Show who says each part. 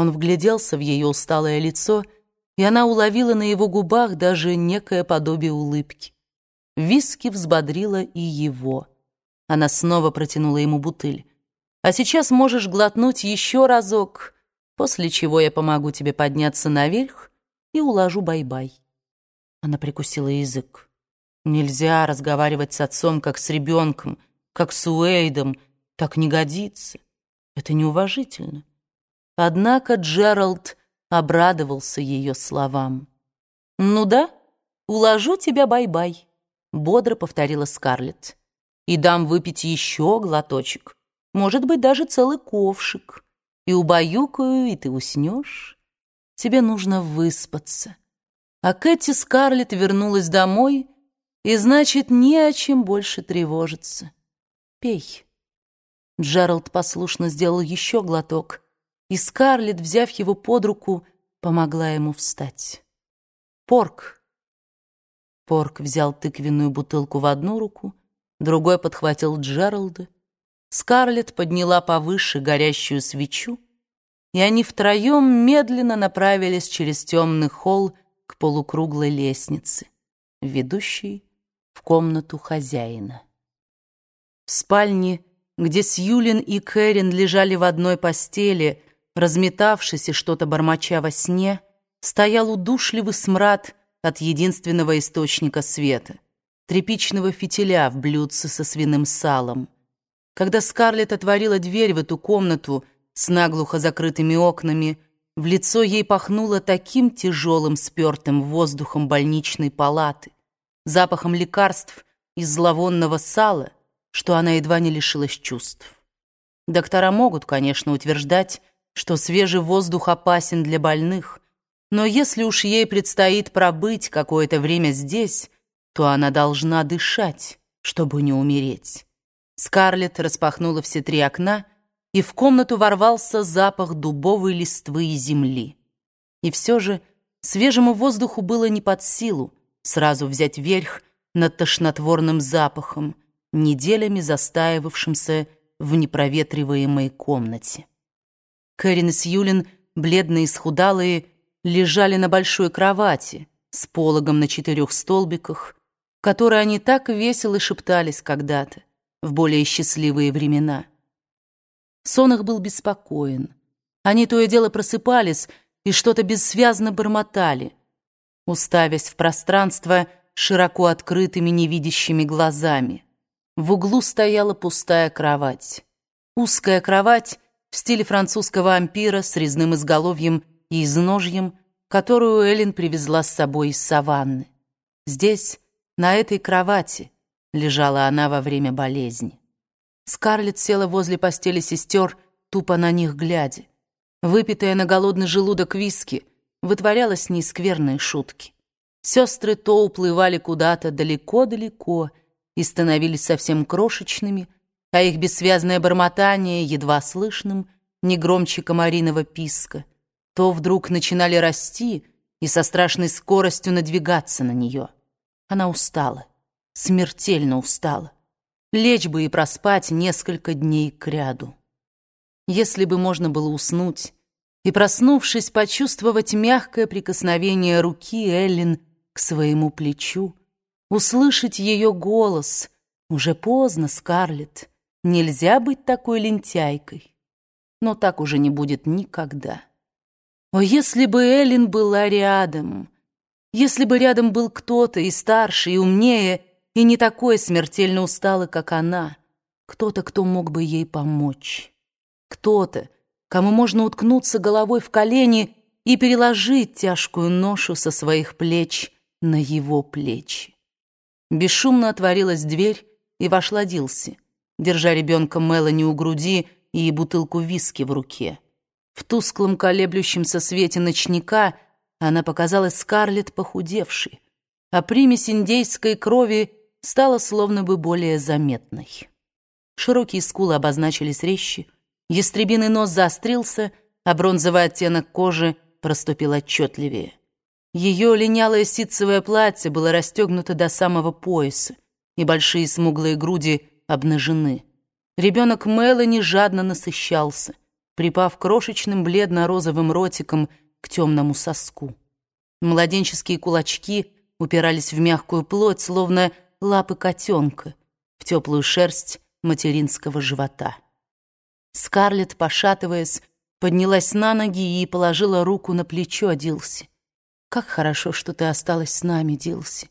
Speaker 1: Он вгляделся в ее усталое лицо, и она уловила на его губах даже некое подобие улыбки. Виски взбодрила и его. Она снова протянула ему бутыль. «А сейчас можешь глотнуть еще разок, после чего я помогу тебе подняться наверх и уложу бай-бай». Она прикусила язык. Нельзя разговаривать с отцом, как с ребенком, как с Уэйдом. Так не годится. Это неуважительно. Однако Джеральд обрадовался ее словам. «Ну да, уложу тебя бай-бай», — бодро повторила Скарлетт. «И дам выпить еще глоточек, может быть, даже целый ковшик. И убаюкаю, и ты уснешь. Тебе нужно выспаться». А Кэти Скарлетт вернулась домой, и значит, не о чем больше тревожиться. Пей. Джеральд послушно сделал еще глоток, и Скарлетт, взяв его под руку, помогла ему встать. «Порк!» Порк взял тыквенную бутылку в одну руку, другой подхватил Джералда. Скарлетт подняла повыше горящую свечу, и они втроем медленно направились через темный холл к полукруглой лестнице, ведущей в комнату хозяина. В спальне, где Сьюлин и Кэрин лежали в одной постели, разметавшись и что-то бормоча во сне, стоял удушливый смрад от единственного источника света — тряпичного фитиля в блюдце со свиным салом. Когда Скарлетт отворила дверь в эту комнату с наглухо закрытыми окнами — в лицо ей пахнуло таким тяжелым спертым воздухом больничной палаты, запахом лекарств из зловонного сала, что она едва не лишилась чувств. Доктора могут, конечно, утверждать, что свежий воздух опасен для больных, но если уж ей предстоит пробыть какое-то время здесь, то она должна дышать, чтобы не умереть. Скарлетт распахнула все три окна и в комнату ворвался запах дубовой листвы и земли. И все же свежему воздуху было не под силу сразу взять верх над тошнотворным запахом, неделями застаивавшимся в непроветриваемой комнате. Кэрин и Сьюлин, бледные и схудалые, лежали на большой кровати с пологом на четырех столбиках, в которой они так весело шептались когда-то, в более счастливые времена. Сон их был беспокоен. Они то и дело просыпались и что-то бессвязно бормотали, уставясь в пространство широко открытыми невидящими глазами. В углу стояла пустая кровать. Узкая кровать в стиле французского ампира с резным изголовьем и изножьем, которую Эллен привезла с собой из саванны. Здесь, на этой кровати, лежала она во время болезни. Скарлетт села возле постели сестер, тупо на них глядя. Выпитая на голодный желудок виски вытворяла с ней скверные шутки. Сестры то уплывали куда-то далеко-далеко и становились совсем крошечными, а их бессвязное бормотание едва слышным, не громче комариного писка, то вдруг начинали расти и со страшной скоростью надвигаться на нее. Она устала, смертельно устала лечь бы и проспать несколько дней кряду. Если бы можно было уснуть и, проснувшись, почувствовать мягкое прикосновение руки Эллен к своему плечу, услышать ее голос, уже поздно, Скарлетт, нельзя быть такой лентяйкой. Но так уже не будет никогда. О, если бы Эллен была рядом, если бы рядом был кто-то и старше, и умнее, и не такой смертельно устала, как она. Кто-то, кто мог бы ей помочь. Кто-то, кому можно уткнуться головой в колени и переложить тяжкую ношу со своих плеч на его плечи. Бесшумно отворилась дверь, и вошла Дилси, держа ребенка Мелани у груди и бутылку виски в руке. В тусклом колеблющемся свете ночника она показалась Скарлетт похудевшей, а примесь индейской крови стала словно бы более заметной. Широкие скулы обозначились резче, ястребиный нос заострился, а бронзовый оттенок кожи проступил отчетливее. Ее линялое ситцевое платье было расстегнуто до самого пояса, и большие смуглые груди обнажены. Ребенок Мелани жадно насыщался, припав крошечным бледно-розовым ротиком к темному соску. Младенческие кулачки упирались в мягкую плоть, словно лапы котенка, в теплую шерсть материнского живота. Скарлетт, пошатываясь, поднялась на ноги и положила руку на плечо Дилси. «Как хорошо, что ты осталась с нами, Дилси.